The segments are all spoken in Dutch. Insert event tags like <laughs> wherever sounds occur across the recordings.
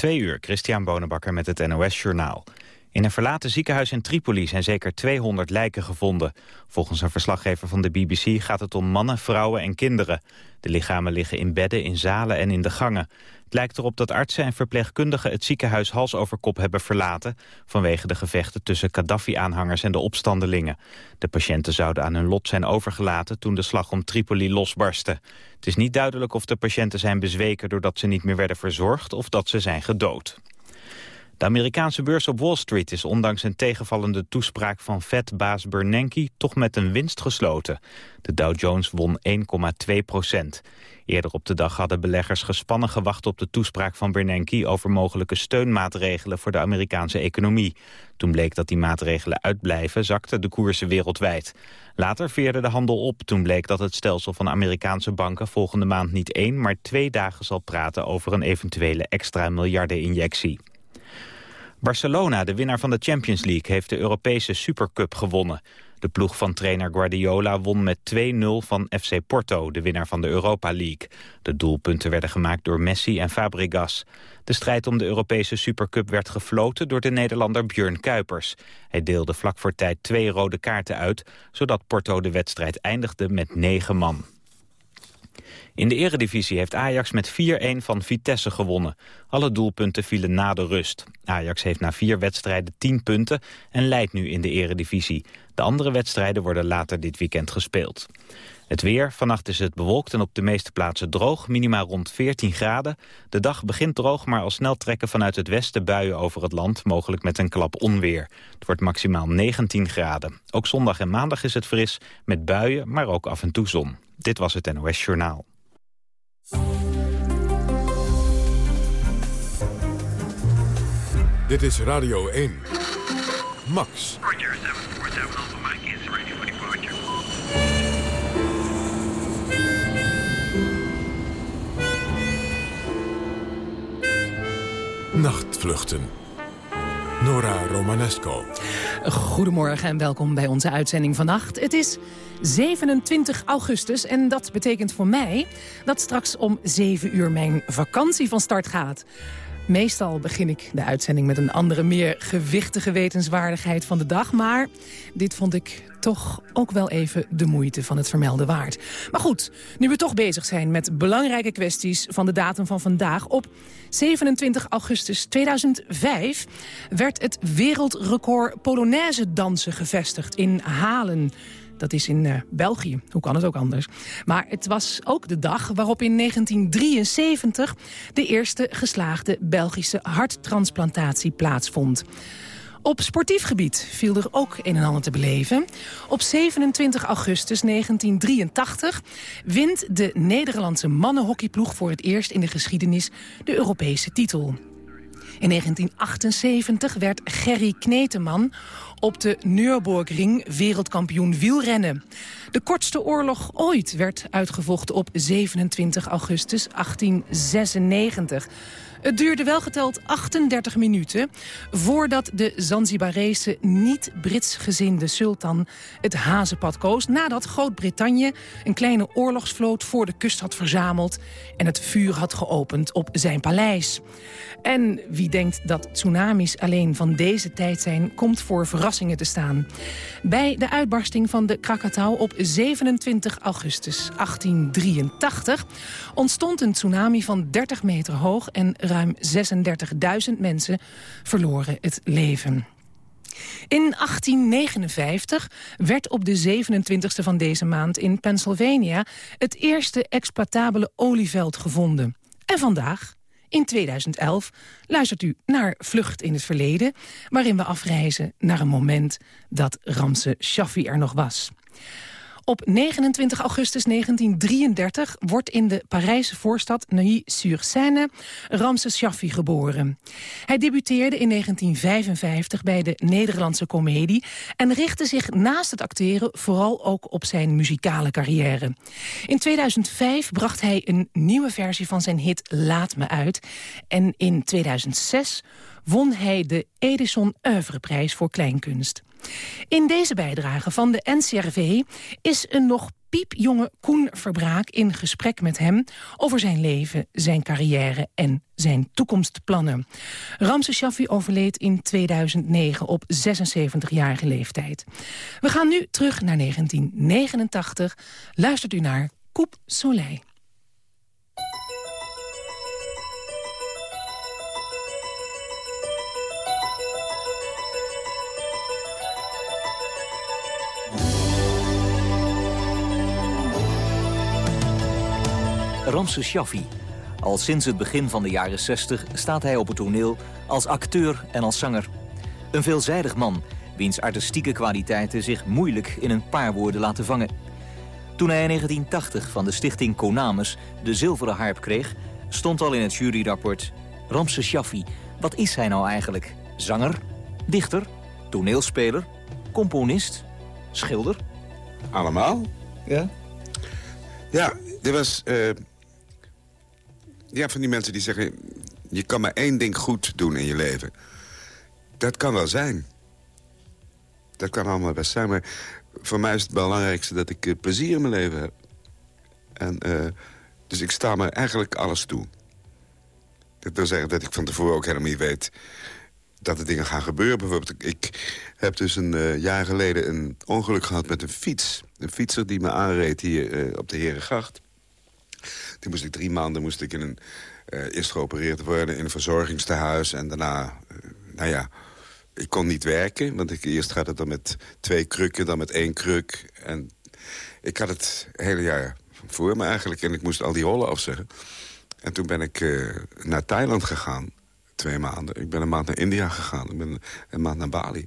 Twee uur, Christian Bonenbakker met het NOS Journaal. In een verlaten ziekenhuis in Tripoli zijn zeker 200 lijken gevonden. Volgens een verslaggever van de BBC gaat het om mannen, vrouwen en kinderen. De lichamen liggen in bedden, in zalen en in de gangen. Het lijkt erop dat artsen en verpleegkundigen het ziekenhuis hals over kop hebben verlaten... vanwege de gevechten tussen Gaddafi-aanhangers en de opstandelingen. De patiënten zouden aan hun lot zijn overgelaten toen de slag om Tripoli losbarstte. Het is niet duidelijk of de patiënten zijn bezweken doordat ze niet meer werden verzorgd... of dat ze zijn gedood. De Amerikaanse beurs op Wall Street is ondanks een tegenvallende toespraak van Fed-baas Bernanke toch met een winst gesloten. De Dow Jones won 1,2 procent. Eerder op de dag hadden beleggers gespannen gewacht op de toespraak van Bernanke over mogelijke steunmaatregelen voor de Amerikaanse economie. Toen bleek dat die maatregelen uitblijven, zakten de koersen wereldwijd. Later veerde de handel op toen bleek dat het stelsel van Amerikaanse banken volgende maand niet één, maar twee dagen zal praten over een eventuele extra miljardeninjectie. Barcelona, de winnaar van de Champions League, heeft de Europese Supercup gewonnen. De ploeg van trainer Guardiola won met 2-0 van FC Porto, de winnaar van de Europa League. De doelpunten werden gemaakt door Messi en Fabregas. De strijd om de Europese Supercup werd gefloten door de Nederlander Björn Kuipers. Hij deelde vlak voor tijd twee rode kaarten uit, zodat Porto de wedstrijd eindigde met negen man. In de eredivisie heeft Ajax met 4-1 van Vitesse gewonnen. Alle doelpunten vielen na de rust. Ajax heeft na vier wedstrijden 10 punten en leidt nu in de eredivisie. De andere wedstrijden worden later dit weekend gespeeld. Het weer, vannacht is het bewolkt en op de meeste plaatsen droog, minimaal rond 14 graden. De dag begint droog, maar al snel trekken vanuit het westen buien over het land, mogelijk met een klap onweer. Het wordt maximaal 19 graden. Ook zondag en maandag is het fris, met buien, maar ook af en toe zon. Dit was het NOS Journaal. Dit is Radio 1. Max. Roger, 747 Alpha Mike is ready for departure. Nachtvluchten. Nora Romanesco. Goedemorgen en welkom bij onze uitzending vannacht. Het is 27 augustus en dat betekent voor mij dat straks om 7 uur mijn vakantie van start gaat. Meestal begin ik de uitzending met een andere, meer gewichtige wetenswaardigheid van de dag. Maar dit vond ik toch ook wel even de moeite van het vermelden waard. Maar goed, nu we toch bezig zijn met belangrijke kwesties van de datum van vandaag... op 27 augustus 2005 werd het wereldrecord Polonaise dansen gevestigd in Halen... Dat is in uh, België. Hoe kan het ook anders? Maar het was ook de dag waarop in 1973... de eerste geslaagde Belgische harttransplantatie plaatsvond. Op sportief gebied viel er ook een en ander te beleven. Op 27 augustus 1983 wint de Nederlandse mannenhockeyploeg voor het eerst in de geschiedenis de Europese titel. In 1978 werd Gerry Kneteman op de Nürburgring wereldkampioen wielrennen. De kortste oorlog ooit werd uitgevochten op 27 augustus 1896. Het duurde wel geteld 38 minuten voordat de Zanzibarese niet-Brits gezinde sultan het hazenpad koos... nadat Groot-Brittannië een kleine oorlogsvloot voor de kust had verzameld... en het vuur had geopend op zijn paleis. En wie denkt dat tsunamis alleen van deze tijd zijn... komt voor verrassingen te staan. Bij de uitbarsting van de Krakatau op 27 augustus 1883... ontstond een tsunami van 30 meter hoog... en ruim 36.000 mensen verloren het leven. In 1859 werd op de 27e van deze maand in Pennsylvania... het eerste exploitabele olieveld gevonden. En vandaag, in 2011 luistert u naar Vlucht in het Verleden... waarin we afreizen naar een moment dat Ramse Shaffi er nog was. Op 29 augustus 1933 wordt in de Parijse voorstad Neuilly-sur-Seine Ramses Shaffi geboren. Hij debuteerde in 1955 bij de Nederlandse komedie... en richtte zich naast het acteren vooral ook op zijn muzikale carrière. In 2005 bracht hij een nieuwe versie van zijn hit Laat me uit. En in 2006 won hij de Edison Oeuvreprijs voor Kleinkunst. In deze bijdrage van de NCRV is een nog piepjonge Koen Verbraak in gesprek met hem... over zijn leven, zijn carrière en zijn toekomstplannen. Ramses Shaffi overleed in 2009 op 76-jarige leeftijd. We gaan nu terug naar 1989. Luistert u naar Coupe Soleil. Ramses Shaffi. Al sinds het begin van de jaren 60 staat hij op het toneel als acteur en als zanger. Een veelzijdig man, wiens artistieke kwaliteiten zich moeilijk in een paar woorden laten vangen. Toen hij in 1980 van de stichting Konamus de zilveren harp kreeg... stond al in het juryrapport... Ramses Shaffi, wat is hij nou eigenlijk? Zanger? Dichter? Toneelspeler? Componist? Schilder? Allemaal? Ja. Ja, er was... eh, ja, van die mensen die zeggen... je kan maar één ding goed doen in je leven. Dat kan wel zijn. Dat kan allemaal best zijn, maar voor mij is het belangrijkste... dat ik eh, plezier in mijn leven heb. En, eh, dus ik sta me eigenlijk alles toe. Dat wil zeggen dat ik van tevoren ook helemaal niet weet... dat er dingen gaan gebeuren. Bijvoorbeeld, ik heb dus een eh, jaar geleden een ongeluk gehad met een fiets. Een fietser die me aanreed hier op de Herengracht. Toen moest ik drie maanden moest ik in een, eh, eerst geopereerd worden in een verzorgingstehuis. En daarna, eh, nou ja, ik kon niet werken. Want ik, eerst gaat het dan met twee krukken, dan met één kruk. En ik had het hele jaar voor me eigenlijk. En ik moest al die rollen afzeggen. En toen ben ik eh, naar Thailand gegaan. Twee maanden. Ik ben een maand naar India gegaan. Ik ben een maand naar Bali.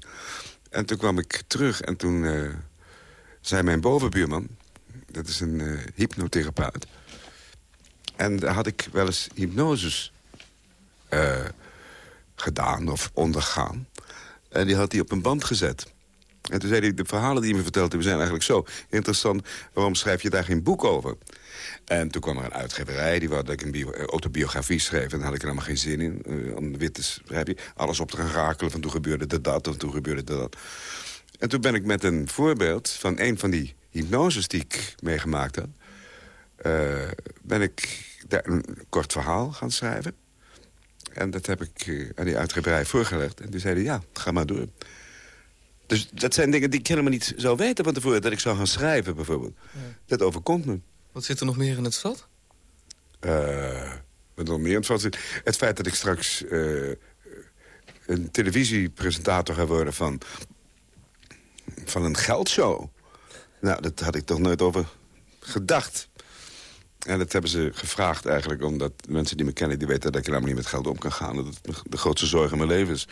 En toen kwam ik terug en toen zei mijn bovenbuurman... dat is een hypnotherapeut... En daar had ik wel eens hypnoses eh, gedaan of ondergaan. En die had hij op een band gezet. En toen zei hij, de verhalen die je me vertelt hebben zijn eigenlijk zo interessant. Waarom schrijf je daar geen boek over? En toen kwam er een uitgeverij, die wou dat ik een eh, autobiografie schreef. En daar had ik er helemaal geen zin in. eh, om wit schrijven, alles op te gaan rakelen. Toen gebeurde dit dat, en toen gebeurde dat. En toen ben ik met een voorbeeld van een van die hypnoses die ik meegemaakt had... eh, ben ik daar een kort verhaal gaan schrijven. En dat heb ik eh, aan die uitgeverij voorgelegd. En die zeiden, ja, ga maar door. Dus dat zijn dingen die ik helemaal niet zou weten van tevoren. Dat ik zou gaan schrijven, bijvoorbeeld. Dat overkomt me. Wat zit er nog meer in het vat? Eh, wat nog meer in het vat zit. Het feit dat ik straks een televisiepresentator ga worden van, van een geldshow. Nou, dat had ik toch nooit over gedacht. En dat hebben ze gevraagd eigenlijk, omdat mensen die me kennen... die weten dat ik helemaal niet met geld om kan gaan. Dat het de grootste zorg in mijn leven is.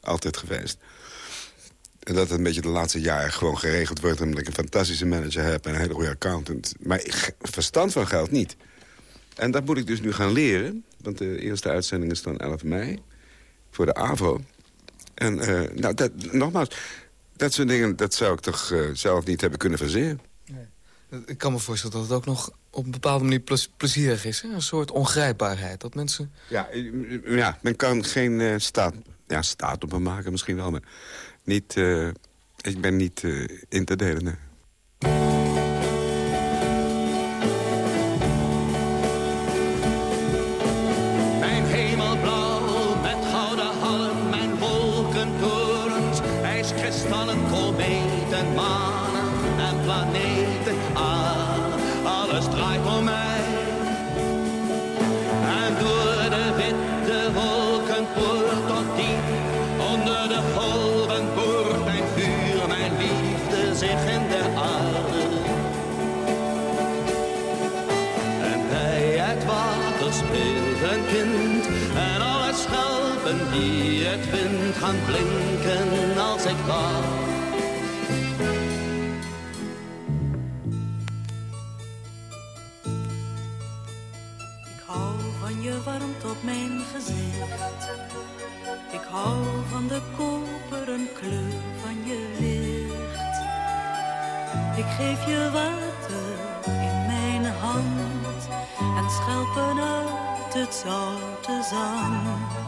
Altijd geweest. En dat het een beetje de laatste jaren gewoon geregeld wordt... omdat ik een fantastische manager heb en een hele goede accountant. Maar verstand van geld niet. En dat moet ik dus nu gaan leren. Want de eerste uitzending is dan 11 mei. Voor de AVRO. En eh, nou, dat, nogmaals, dat soort dingen... dat zou ik toch eh, zelf niet hebben kunnen verzinnen. Ik kan me voorstellen dat het ook nog op een bepaalde manier ple- plezierig is. Hè? Een soort ongrijpbaarheid. Dat mensen... Ja, eh, ja men kan geen eh, staat, ja, staat op me maken misschien wel. Maar niet, eh, ik ben niet in te delen. nee. Blinken als ik wacht. Ik hou van je warmte op mijn gezicht. Ik hou van de koperen kleur van je licht. Ik geef je water in mijn hand en schelpen uit het zoute zand.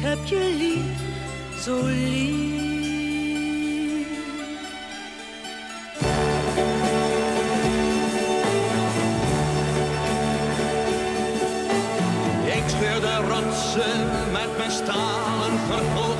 Ik heb je lief, zo lief. Ik scheur de rotsen met mijn stalen verhoogde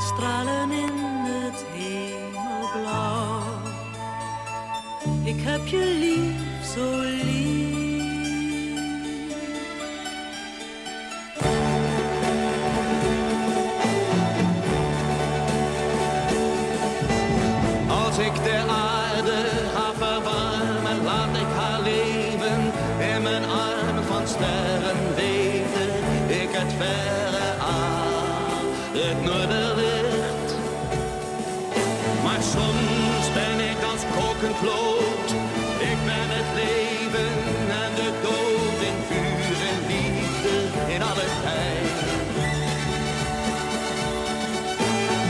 En stralen in het hemelblauw. Ik heb je lief, zo lief. Als ik de aarde ga verwarmen, laat ik haar leven in mijn arm van sterren Ik ben het leven en de dood in vuur en liefde in alle tijd.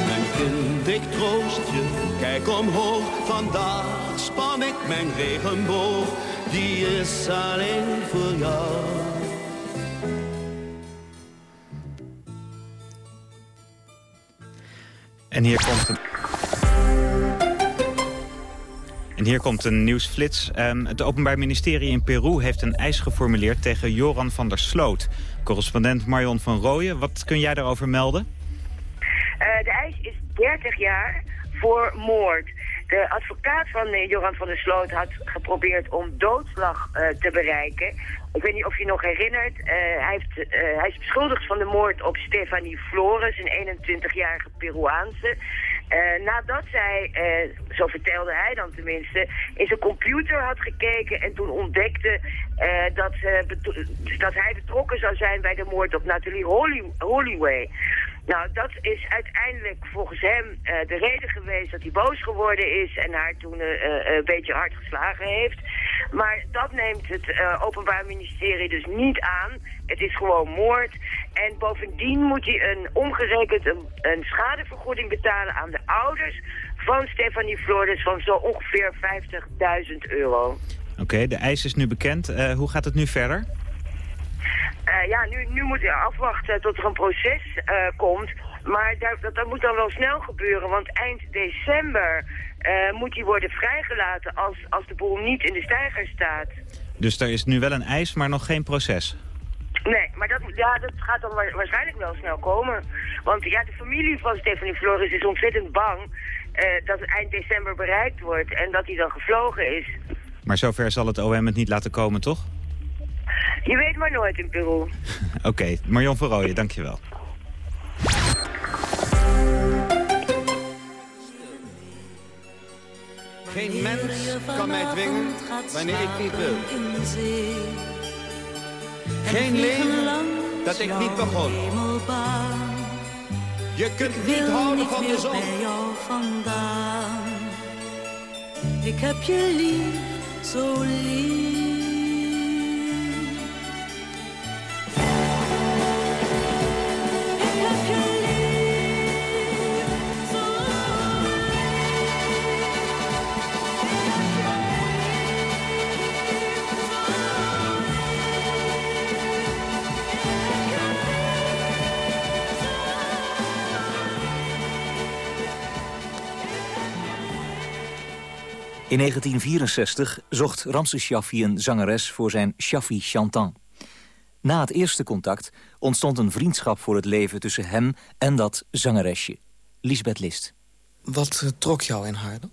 Mijn kind, ik troost je, kijk omhoog. Vandaag span ik mijn regenboog, die is alleen voor jou. En hier komt een... En hier komt een nieuwsflits. Ehm, het Openbaar Ministerie in Peru heeft een eis geformuleerd tegen Joran van der Sloot. Correspondent Marion van Rooyen, wat kun jij daarover melden? Eh, de eis is 30 jaar voor moord. De advocaat van eh, Joran van der Sloot had geprobeerd om doodslag eh, te bereiken. Ik weet niet of je nog herinnert. hij, heeft, hij is beschuldigd van de moord op Stefanie Flores, een 21-jarige Peruaanse. Eh, nadat zij, eh, zo vertelde hij dan tenminste, in zijn computer had gekeken en toen ontdekte eh, dat, dat hij betrokken zou zijn bij de moord op Nathalie Holly- Holloway. Nou, dat is uiteindelijk volgens hem de reden geweest dat hij boos geworden is en haar toen een beetje hard geslagen heeft. Maar dat neemt het Openbaar Ministerie dus niet aan. Het is gewoon moord. En bovendien moet hij een omgerekend een, een schadevergoeding betalen aan de ouders van Stefanie Flores van zo ongeveer 50.000 euro. Oké, de eis is nu bekend. Eh, hoe gaat het nu verder? Eh, ja, nu, nu moet je afwachten tot er een proces eh, komt. Maar daar, dat, dat moet dan wel snel gebeuren, want eind december moet hij worden vrijgelaten als, als de boel niet in de steiger staat. Dus er is nu wel een eis, maar nog geen proces. Nee, maar dat, ja, dat gaat dan wa- waarschijnlijk wel snel komen. Want ja, de familie van Stephanie Flores is ontzettend bang eh, dat het eind december bereikt wordt en dat hij dan gevlogen is. Maar zover zal het OM het niet laten komen, toch? Je weet maar nooit in Peru. <laughs> Oké, Marion van Rooyen, dankjewel. Geen mens kan mij dwingen wanneer ik niet wil. Geen leven dat ik niet begon. Je kunt niet houden van de zon. bij jou vandaan. Ik heb je lief, zo lief. In 1964 zocht Ramses Shaffi een zangeres voor zijn Shaffi Chantant. Na het eerste contact ontstond een vriendschap voor het leven tussen hem en dat zangeresje, Lisbeth List. Wat eh, trok jou in haar dan?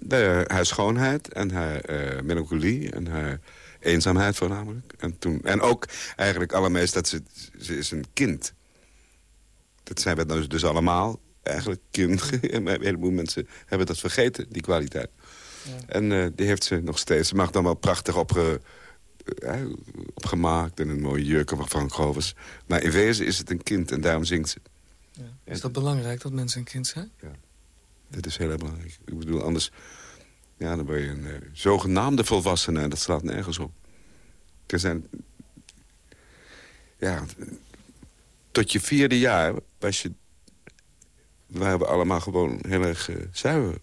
de, haar schoonheid en haar eh, melancholie en haar eenzaamheid voornamelijk. En, toen, en ook eigenlijk allermeest dat ze, ze is een kind. Dat zijn we dus, dus allemaal, eigenlijk kinderen. En <laughs> een heleboel mensen hebben dat vergeten, die kwaliteit. En uh, die heeft ze nog steeds. Ze mag dan wel prachtig opge, uh, opgemaakt en een mooie jurk van Frank Govers. Maar in wezen is het een kind en daarom zingt ze. Ja. Is dat belangrijk dat mensen een kind zijn? Ja, dat is heel erg belangrijk. Ik bedoel, anders ja, dan ben je een uh, zogenaamde volwassene. Dat slaat nergens op. Er zijn... Ja, tot je vierde jaar was je... waren we allemaal gewoon heel erg uh, zuiver.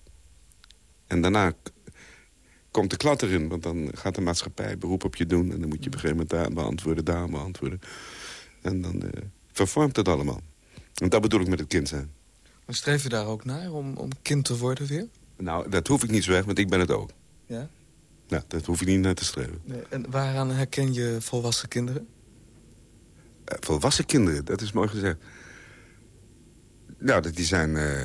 En daarna komt de klat erin. Want dan gaat de maatschappij beroep op je doen. En dan moet je op een gegeven moment daar beantwoorden, daar beantwoorden. En dan uh, vervormt het allemaal. En dat bedoel ik met het kind zijn. Maar streef je daar ook naar om, om kind te worden weer? Nou, dat hoef ik niet zo weg, want ik ben het ook. Ja? Nou, dat hoef ik niet naar te streven. Nee, en waaraan herken je volwassen kinderen? Uh, volwassen kinderen, dat is mooi gezegd. Nou, die zijn uh,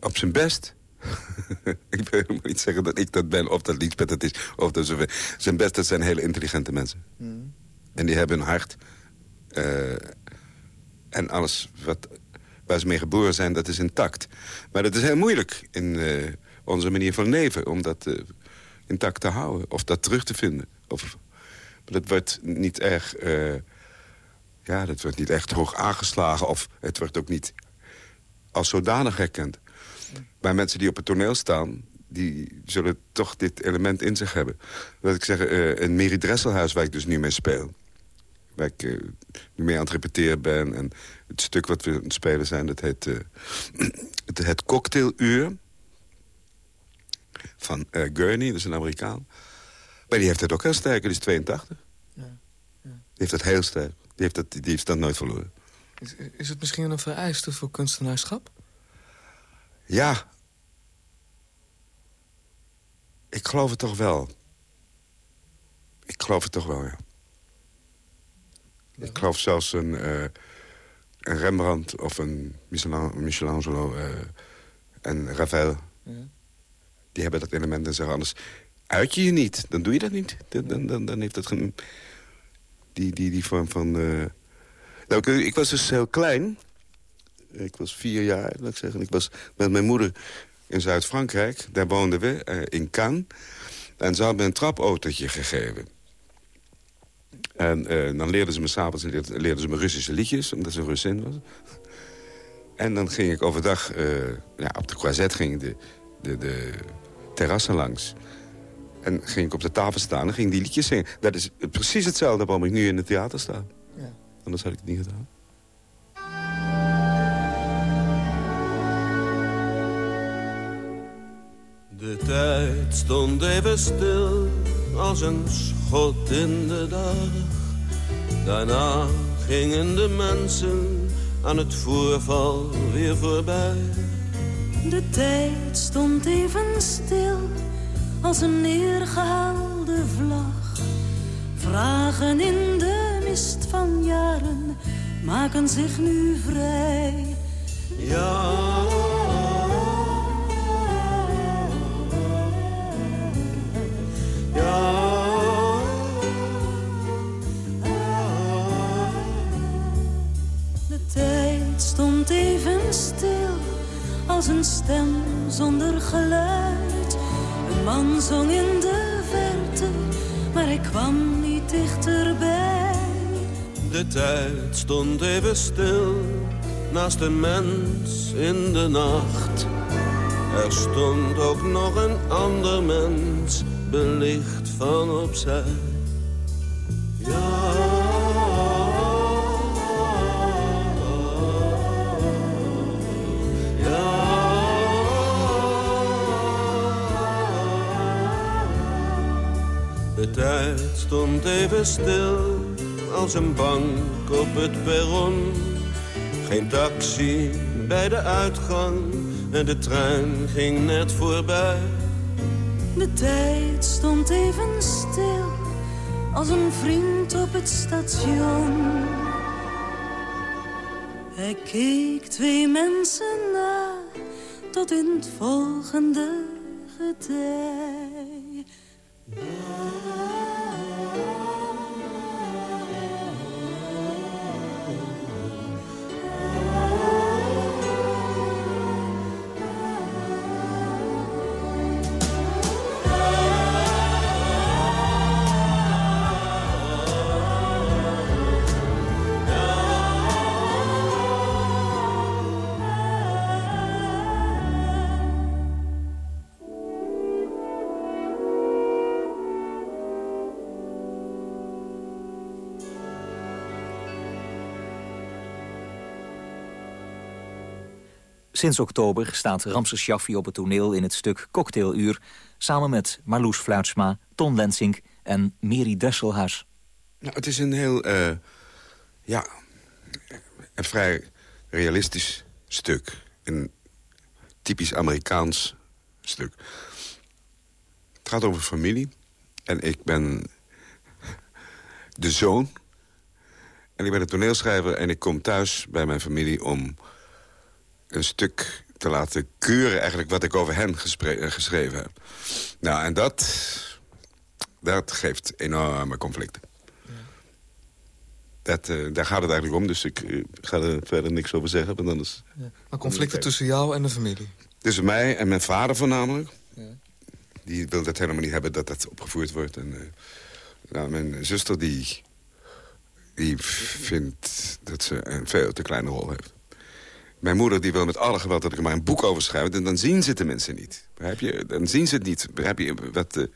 op zijn best. <laughs> ik wil helemaal niet zeggen dat ik dat ben, of dat Liesbeth dat is. Of dat zover. Zijn best, dat zijn hele intelligente mensen. Mm. En die hebben een hart. Uh, en alles wat waar ze mee geboren zijn, dat is intact. Maar dat is heel moeilijk in uh, onze manier van leven... om dat uh, intact te houden of dat terug te vinden. Of, dat wordt niet erg... Ja, dat wordt niet echt hoog aangeslagen... of het wordt ook niet als zodanig herkend. Maar mensen die op het toneel staan... die zullen toch dit element in zich hebben. Laat ik zeggen, een Mary Dresselhuis waar ik dus nu mee speel waar ik uh, nu mee aan het repeteren ben. En het stuk wat we aan het spelen zijn, dat heet uh, <clears throat> het, het cocktailuur. Van uh, Gurney, dat is een Amerikaan. Maar die heeft het ook heel sterk, die is 82. Ja, ja. Die heeft dat heel sterk. Die heeft dat, die heeft dat nooit verloren. Is, is het misschien een vereiste voor kunstenaarschap? Ja. Ik geloof het toch wel. Ik geloof het toch wel, ja. Ik geloof zelfs een, uh, een Rembrandt of een Michelangelo uh, en Ravel. Ja. Die hebben dat element en zeggen anders... uit je je niet, dan doe je dat niet. Dan, dan, dan heeft dat geen... Die, die, die vorm van... Uh... Nou, ik, ik, was dus heel klein. Ik was vier jaar, laat ik zeggen. Ik was met mijn moeder in Zuid-Frankrijk. Daar woonden we, in Cannes. En ze had me een trapautootje gegeven. En uh, dan leerden ze me s'avonds leerden ze me Russische liedjes, omdat ze Russin was. En dan ging ik overdag, uh, ja, op de croisette ging de, de, de terrassen langs. En ging ik op de tafel staan en ging die liedjes zingen. Dat is precies hetzelfde waarom ik nu in het theater sta. Ja. Anders had ik het niet gedaan. De tijd stond even stil als een schot in de dag. Daarna gingen de mensen aan het voorval weer voorbij. De tijd stond even stil als een neergehaalde vlag. Vragen in de mist van jaren maken zich nu vrij. Ja. Stond even stil als een stem zonder geluid. Een man zong in de verte, maar ik kwam niet dichterbij. De tijd stond even stil naast een mens in de nacht. Er stond ook nog een ander mens, belicht van opzij. Ja. De tijd stond even stil als een bank op het perron. Geen taxi bij de uitgang en de trein ging net voorbij. De tijd stond even stil als een vriend op het station. Hij keek twee mensen na tot in het volgende getij. Sinds oktober staat Ramses Shaffi op het toneel in het stuk Cocktailuur... samen met Marloes Fluitsma, Ton Lensink en Miri Dresselhuis. Nou, het is een heel, eh, ja, een vrij realistisch stuk. Een typisch Amerikaans stuk. Het gaat over familie. En ik ben de zoon. En ik ben een toneelschrijver en ik kom thuis bij mijn familie om een stuk te laten keuren... eigenlijk wat ik over hen eh, geschreven heb. Nou, en dat, dat geeft enorme conflicten. Dat, uh, daar gaat het eigenlijk om, dus ik uh, ga er verder niks over zeggen. Want anders, ja. Maar conflicten tussen jou en de familie? Tussen mij en mijn vader voornamelijk. Ja. Die wil dat helemaal niet hebben dat dat opgevoerd wordt. En, uh, nou, mijn zuster die, die vindt dat ze een veel te kleine rol heeft. Mijn moeder die wil met alle geweld dat ik er maar een boek over schrijf. En dan zien ze de mensen niet. Begrijp je? Dan zien ze het niet. Begrijp je? Wat, uh,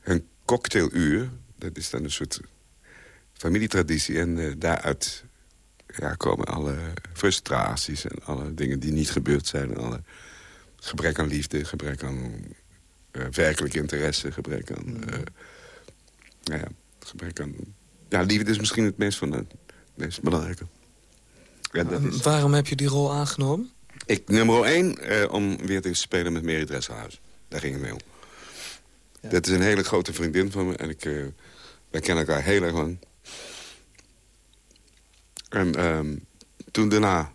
hun cocktailuur, dat is dan een soort familietraditie. En uh, daaruit ja, komen alle frustraties en alle dingen die niet gebeurd zijn. En alle gebrek aan liefde, gebrek aan uh, werkelijk interesse, gebrek aan... nou ja, gebrek aan... Ja, liefde is misschien het meest, van het meest belangrijke. Ja, dat is... Waarom heb je die rol aangenomen? Ik, nummer één, eh, om weer te spelen met Mary Dresselhuis. Daar ging het mee om. Ja. Dat is een hele grote vriendin van me. En ik, uh, wij kennen elkaar heel erg lang. En um, toen daarna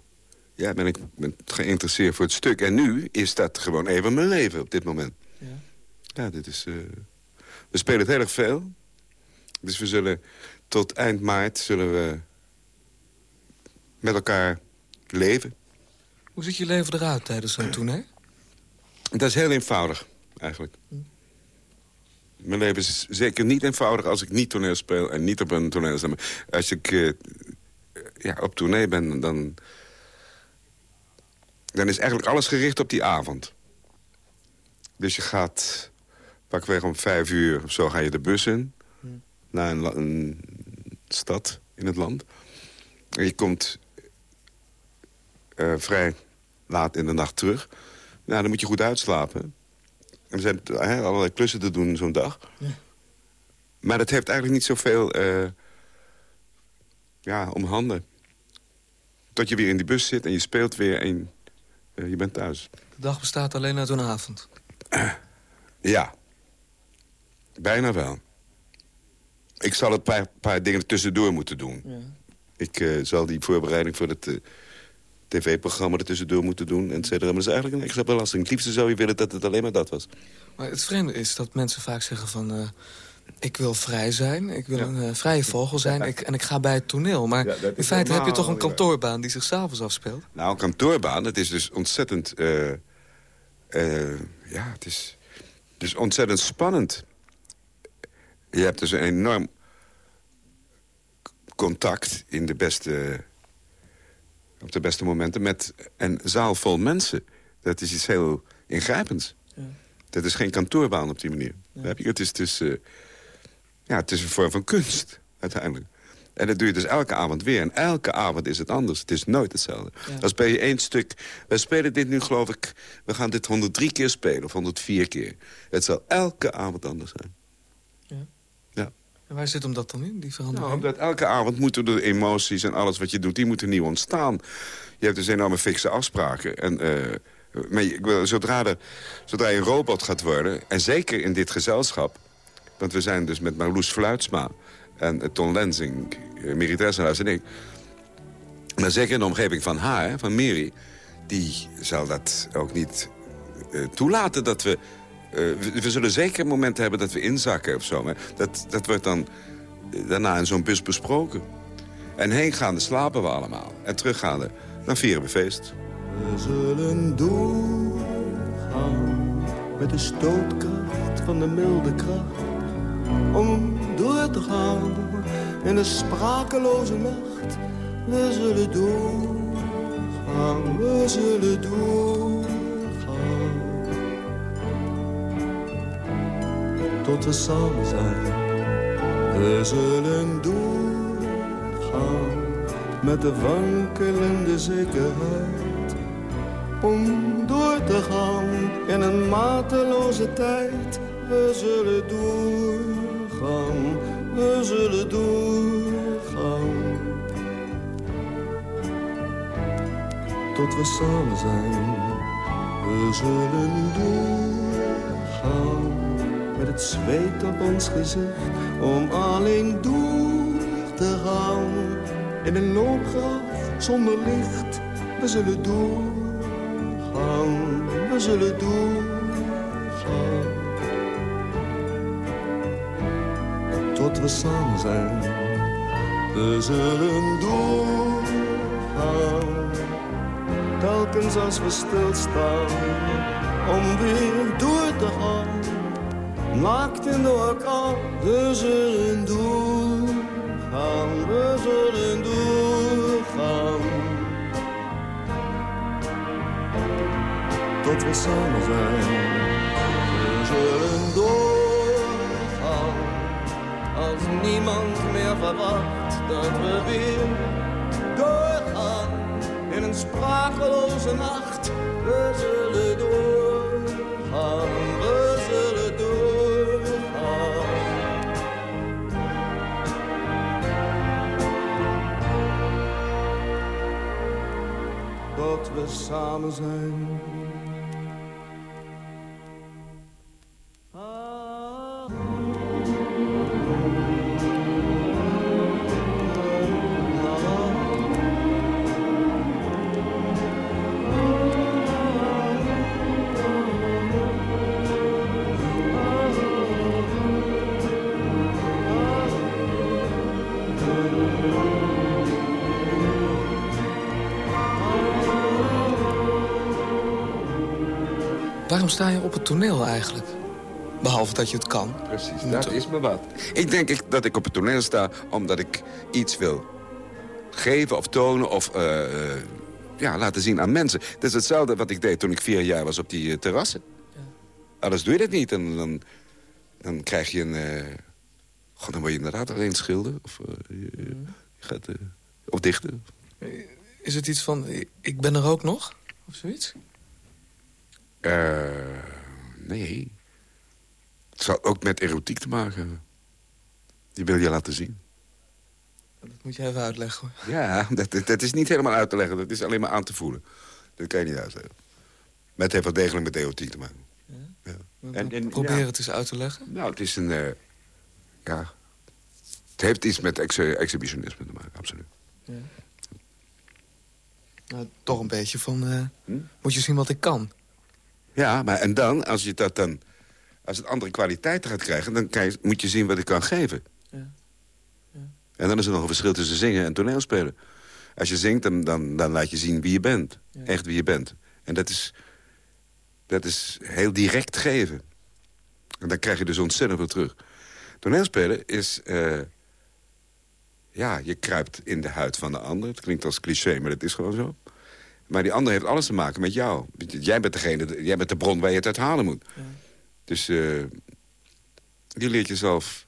ja, ben ik ben geïnteresseerd voor het stuk. En nu is dat gewoon even mijn leven op dit moment. Ja, ja dit is... Uh, we spelen het heel erg veel. Dus we zullen tot eind maart zullen we met elkaar leven. Hoe ziet je leven eruit tijdens zo'n tournee? <clears throat> Dat is heel eenvoudig, eigenlijk. Mijn leven is zeker niet eenvoudig als ik niet toneel speel en niet op een toneel sta. Als ik uh, ja, op tournee ben, dan, dan is eigenlijk alles gericht op die avond. Dus je gaat pakweg om vijf uur of zo ga je de bus in... Hmm. naar een, een stad in het land. En je komt uh, vrij laat in de nacht terug. Nou, dan moet je goed uitslapen. En er zijn allerlei klussen te doen zo'n dag. Ja. Maar dat heeft eigenlijk niet zoveel uh, ja, om handen. Tot je weer in die bus zit en je speelt weer en je bent thuis. De dag bestaat alleen uit een avond? ja. Bijna wel. Ik zal een paar, paar dingen tussendoor moeten doen. Ja. Ik zal die voorbereiding voor het tv-programma er tussendoor moeten doen, et cetera. Maar dat is eigenlijk een extra belasting. Het liefste zou je willen dat het alleen maar dat was. Maar het vreemde is dat mensen vaak zeggen van... Uh, ik wil vrij zijn, ik wil een uh, vrije vogel zijn ik, en ik ga bij het toneel. Maar ja, in feite heb je toch een kantoorbaan die zich s'avonds afspeelt? Nou, een kantoorbaan, dat is dus ontzettend... Uh, ja, het is, het is ontzettend spannend. Je hebt dus een enorm contact in de beste op de beste momenten met een zaal vol mensen. Dat is iets heel ingrijpends. Ja. Dat is geen kantoorbaan op die manier. Ja. Het is, het, is, uh, ja, het is een vorm van kunst, uiteindelijk. En dat doe je dus elke avond weer. En elke avond is het anders. Het is nooit hetzelfde. Ja. Dan speel je één stuk... We spelen dit nu, geloof ik... We gaan dit 103 keer spelen, of 104 keer. Het zal elke avond anders zijn. En waar zit hem dat dan in, die verandering? Nou, omdat elke avond moeten de emoties en alles wat je doet... die moeten nieuw ontstaan. Je hebt dus enorme fikse afspraken. En, uh, maar zodra, zodra je een robot gaat worden... en zeker in dit gezelschap... want we zijn dus met Marloes Fluitsma en uh, Ton Lensing... Uh, Miri Dresselhuis en ik... maar zeker in de omgeving van haar, van Miri... die zal dat ook niet eh, toelaten dat we... eh, we... we zullen zeker momenten hebben dat we inzakken of zo. Maar dat, dat wordt dan eh, daarna in zo'n bus besproken. En heengaande slapen we allemaal. En teruggaande, dan vieren we feest. We zullen doorgaan met de stootkracht van de milde kracht. Om door te gaan in de sprakeloze nacht. We zullen doorgaan, we zullen doorgaan. Tot we samen zijn. We zullen doorgaan met de wankelende zekerheid. Om door te gaan in een mateloze tijd. We zullen doorgaan, we zullen doorgaan. Tot we samen zijn. We zullen doorgaan het zweet op ons gezicht. Om alleen door te gaan in een loopgraaf zonder licht. We zullen doorgaan, we zullen doorgaan. Tot we samen zijn. We zullen doorgaan. Telkens als we stilstaan. Om weer door te gaan. Naakt in de orkaan. We zullen doorgaan. We zullen doorgaan. Tot we samen zijn. We zullen doorgaan. Als niemand meer verwacht dat we weer doorgaan. In een sprakeloze nacht. We Tot we sta je op het toneel eigenlijk? Behalve dat je het kan. Precies, dat is me wat. Ik denk ik, dat ik op het toneel sta omdat ik iets wil geven of tonen of eh, eh, ja, laten zien aan mensen. Dat is hetzelfde wat ik deed toen ik vier jaar was op die eh, terrassen. Anders doe je dat niet. En dan, dan krijg je een... eh, God, dan word je inderdaad alleen schilder. Of, je, je gaat, of dichten. Is het iets van, ik ben er ook nog? Of zoiets? Eh, nee. Het zal ook met erotiek te maken hebben. Die wil je laten zien. Dat moet je even uitleggen. hoor. Ja, dat, dat, dat is niet helemaal uit te leggen. Dat is alleen maar aan te voelen. Dat kan je niet uitleggen. Maar het heeft wel degelijk met erotiek te maken. Ja. En- en- Probeer ja. het eens uit te leggen. Nou, het is een... eh, ja... Het heeft iets met ex exhibitionisme te maken, absoluut. Nou, toch een beetje van, eh, Hm? moet je zien wat ik kan. Ja, maar en dan, als je dat dan... Als het andere kwaliteiten gaat krijgen... dan je- moet je zien wat ik kan geven. Ja. Ja. En dan is er nog een verschil tussen zingen en toneelspelen. Als je zingt, dan, dan, dan laat je zien wie je bent. Ja. Echt wie je bent. En dat is, dat is heel direct geven. En dan krijg je dus ontzettend veel terug. Toneelspelen is... eh, ja, je kruipt in de huid van de ander. Het klinkt als cliché, maar dat is gewoon zo. Maar die ander heeft alles te maken met jou. Jij bent, degene, jij bent de bron waar je het uit halen moet. Dus eh, je leert jezelf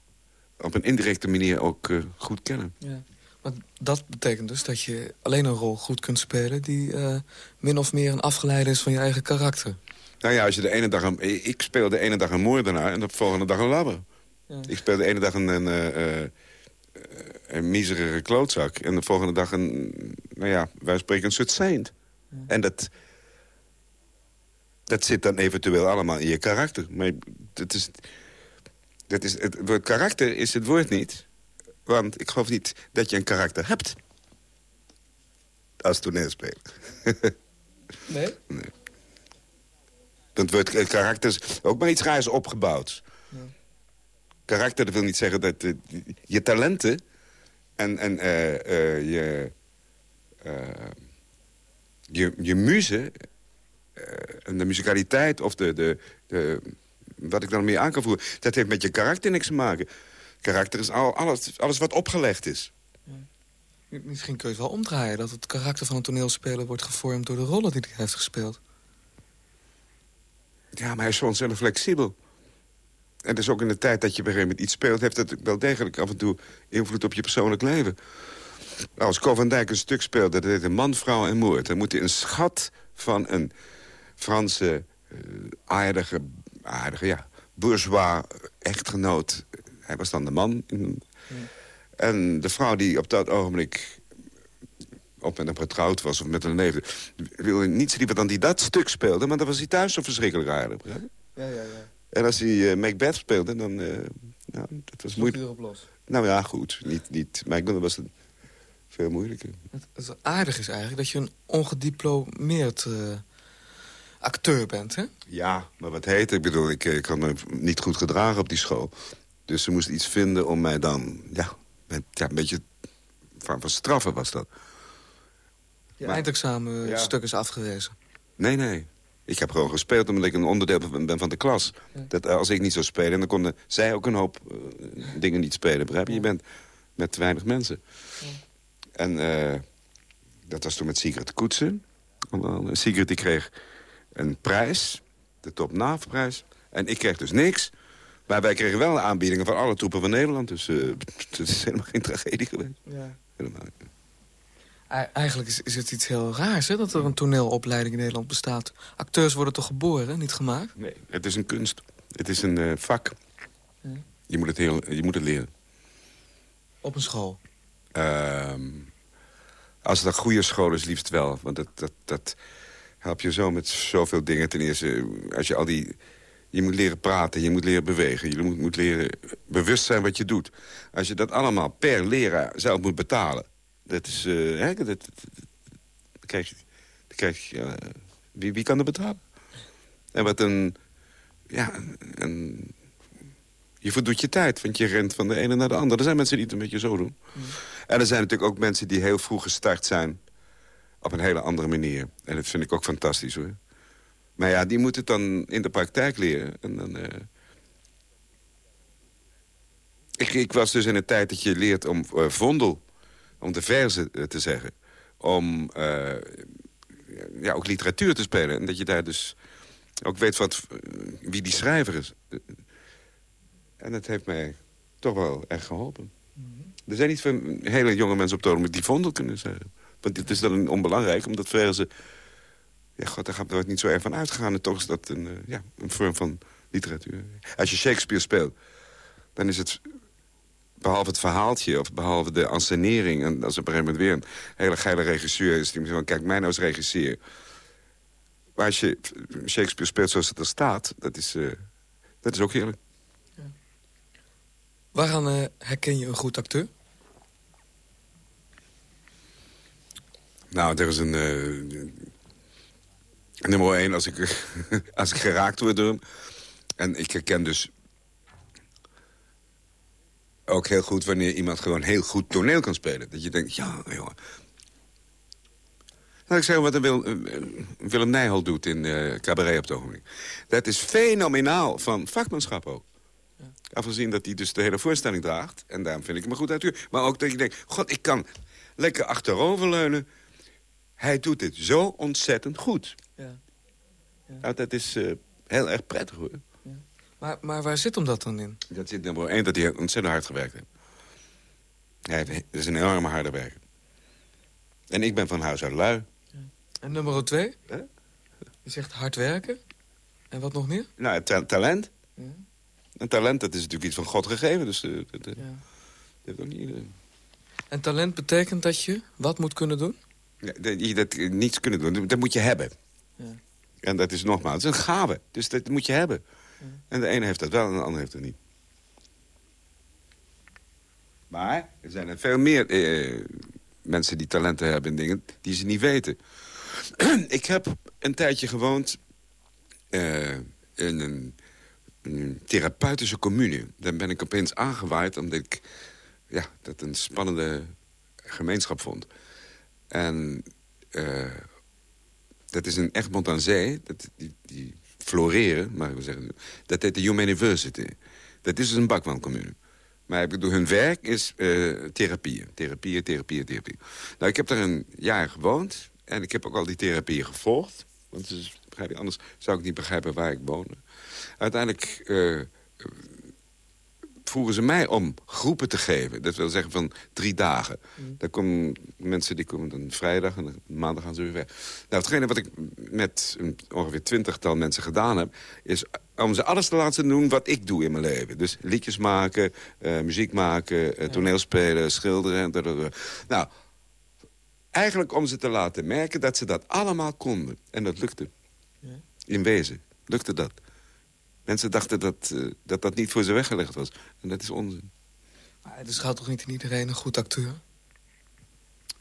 op een indirecte manier ook eh, goed kennen. Ja. Maar dat betekent dus dat je alleen een rol goed kunt spelen... die eh, min of meer een afgeleide is van je eigen karakter. Nou ja, als je de ene dag een, ik speel de ene dag een moordenaar en de volgende dag een labber. Ja. Ik speel de ene dag een, een, een miserige klootzak en de volgende dag een, nou ja, wij spreken een soort saint. En dat, dat zit dan eventueel allemaal in je karakter. Maar dat is, dat is, het woord karakter is het woord niet. Want ik geloof niet dat je een karakter hebt. Als toneelspeler. <laughs> Nee? Nee. Dan wordt karakter ook maar iets raars opgebouwd. Karakter, dat wil niet zeggen dat... eh, je talenten en, en eh, eh, je, je, je muze... eh, en de muzikaliteit of de, de, de, wat ik dan meer aan kan voeren... dat heeft met je karakter niks te maken. Karakter is al, alles, alles wat opgelegd is. Misschien kun je het wel omdraaien. Dat het karakter van een toneelspeler wordt gevormd door de rollen die hij heeft gespeeld. Ja, maar hij is zo ontzettend flexibel. En dus ook in de tijd dat je op een gegeven moment iets speelt... heeft dat wel degelijk af en toe invloed op je persoonlijk leven. Als Co van Dijk een stuk speelt, dat heet een man, vrouw en moord... dan moet hij een schat van een Franse eh, aardige, aardige, ja, bourgeois echtgenoot... Hij was dan de man. En de vrouw die op dat ogenblik of met hem getrouwd was of met een leven... wilde niets liever dan die dat stuk speelde... maar dan was hij thuis zo verschrikkelijk aardig. Ja, ja, ja. En als hij eh, Macbeth speelde, dan... eh nou, dat was moeilijk. Nou ja, goed. Niet, niet Macbeth was het veel moeilijker. Het, het aardige is eigenlijk dat je een ongediplomeerd eh, acteur bent, hè? Ja, maar wat heet Ik bedoel, ik, eh, ik had me niet goed gedragen op die school. Dus ze moest iets vinden om mij dan... Ja, met, ja een beetje van, van straffen was dat. Je eindexamen Ja. stuk is afgewezen. Nee, nee. Ik heb gewoon gespeeld omdat ik een onderdeel ben van de klas. Dat eh, als ik niet zou spelen, dan konden zij ook een hoop eh, dingen niet spelen. Begrijp je? Je bent met te weinig mensen. En eh, dat was toen met Sigrid Koetsen. Allemaal. Sigrid die kreeg een prijs, de Top Naafprijs. En ik kreeg dus niks. Maar wij kregen wel aanbiedingen van alle troepen van Nederland. Dus eh, <laughs> het is helemaal geen tragedie geweest. Ja. Helemaal niet. Eigenlijk is, is het iets heel raars, hè? Dat er een toneelopleiding in Nederland bestaat. Acteurs worden toch geboren, niet gemaakt? Nee, het is een kunst. Het is een eh, vak. Je, moet het heel, je moet het leren. Op een school. Ehm, als het een goede school is, liefst wel. Want dat, dat, dat helpt je zo met zoveel dingen. Ten eerste, als je al die... Je moet leren praten, je moet leren bewegen. Je moet, moet leren bewust zijn wat je doet. Als je dat allemaal per leraar zelf moet betalen... Dat is... eh, hè, dat, krijg je... Krijg je ja, wie, wie kan dat betalen? En wat een... Ja, een, je verdoet je tijd, want je rent van de ene naar de andere. Er zijn mensen die het een beetje zo doen. En er zijn natuurlijk ook mensen die heel vroeg gestart zijn... op een hele andere manier. En dat vind ik ook fantastisch, hoor. Maar ja, die moeten het dan in de praktijk leren. En dan, eh, ik, ik was dus in een tijd dat je leert om eh, vondel... om de verzen eh, te zeggen. Om ja, ook literatuur te spelen. En dat je daar dus ook weet wat, wie die schrijver is. En dat heeft mij toch wel echt geholpen. Er zijn niet veel hele jonge mensen op het ogenblik die vondel kunnen zeggen. Want het is dan onbelangrijk, omdat verzen... Ja, god, daar gaat- wordt niet zo erg van uitgegaan. En toch is dat een, eh, ja, een vorm van literatuur. Als je Shakespeare speelt, dan is het... Behalve het verhaaltje, of behalve de ansenering... en als op een gegeven moment weer een hele geile regisseur is... die zegt van, kijk, mij nou als regisseur. Maar als je Shakespeare speelt zoals het er staat... dat is, eh, dat is ook heerlijk. Waaraan eh, herken je een goed acteur? Nou, er is een... eh, nummer één, als ik, <laughs> als ik geraakt word door hem. En ik herken dus ook heel goed wanneer iemand gewoon heel goed toneel kan spelen. Dat je denkt, ja, jongen. Laat ik zeggen wat Wil, eh, Willem Nijholt doet in eh, Cabaret op het ogenblik. Dat is fenomenaal van vakmanschap ook. Afgezien dat hij dus de hele voorstelling draagt. En daarom vind ik hem een goed acteur. Maar ook dat je denkt, god, ik kan lekker achteroverleunen. Hij doet dit zo ontzettend goed. Ja. Nou, dat is eh, heel erg prettig, hoor. Maar, maar waar zit hem dat dan in? Dat zit nummer één, dat hij ontzettend hard gewerkt heeft. Hij heeft- is een enorme harde werker. En ik ben van huis uit lui. En nummer twee? Je zegt hard werken. En wat nog meer? Nou, ta- talent. Ja. En talent, dat is natuurlijk iets van God gegeven. Dus eh, dat, eh, Ja. dat heeft ook niet iedereen. En talent betekent dat je wat moet kunnen doen? Dat je dat niets kunnen doen, dat moet je hebben. Ja. En dat is nogmaals een gave. Dus dat moet je hebben. En de ene heeft dat wel en de ander heeft het niet. Maar er zijn er veel meer eh, mensen die talenten hebben in dingen die ze niet weten. <clears throat> ik heb een tijdje gewoond eh, in een, een, therapeutische commune. Daar ben ik opeens aangewaaid omdat ik ja, dat een spannende gemeenschap vond. En uh, dat is een Egmond aan Zee. Dat, die, die floreren, mag ik zeggen. Dat heet de Human University. Dat is dus een bakwancommune. Maar ik bedoel, hun werk is uh, therapieën. Therapieën, therapieën, therapieën. Nou, ik heb daar een jaar gewoond. En ik heb ook al die therapieën gevolgd. Want dus, begrijp anders zou ik niet begrijpen waar ik woonde. Uiteindelijk uh, vroegen ze mij om groepen te geven. Dat wil zeggen van drie dagen. Mm. Daar komen mensen die komen dan vrijdag en maandag gaan ze weer weg. Nou, hetgene wat ik met ongeveer twintigtal mensen gedaan heb... is om ze alles te laten doen wat ik doe in mijn leven. Dus liedjes maken, uh, muziek maken, uh, toneelspelen, schilderen. Nou, eigenlijk om ze te laten merken dat ze dat allemaal konden. En dat lukte. Ja. In wezen lukte dat. Mensen dachten dat, uh, dat dat niet voor ze weggelegd was. En dat is onzin. Maar dus gaat toch niet in iedereen een goed acteur?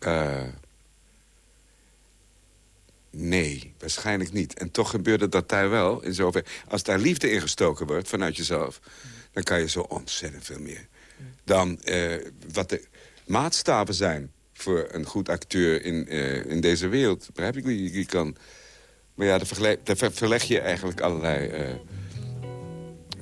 Uh, nee, waarschijnlijk niet. En toch gebeurde dat daar wel. In zover, als daar liefde in gestoken wordt vanuit jezelf... dan kan je zo ontzettend veel meer. Dan uh, wat de maatstaven zijn voor een goed acteur in, uh, in deze wereld. Begrijp ik? Je, je kan... Maar ja, daar, verleg je eigenlijk allerlei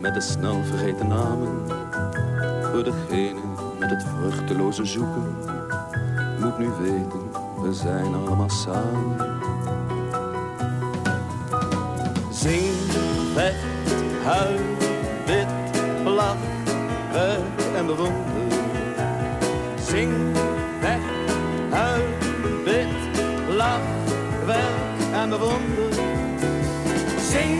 met de snel vergeten namen. Voor degene met het vruchteloze zoeken. Moet nu weten, we zijn allemaal samen. Zing, vecht, huil, wit, lach, werk en bewonder. Zing, vecht, huil, wit, lach, werk en bewonder. Zing,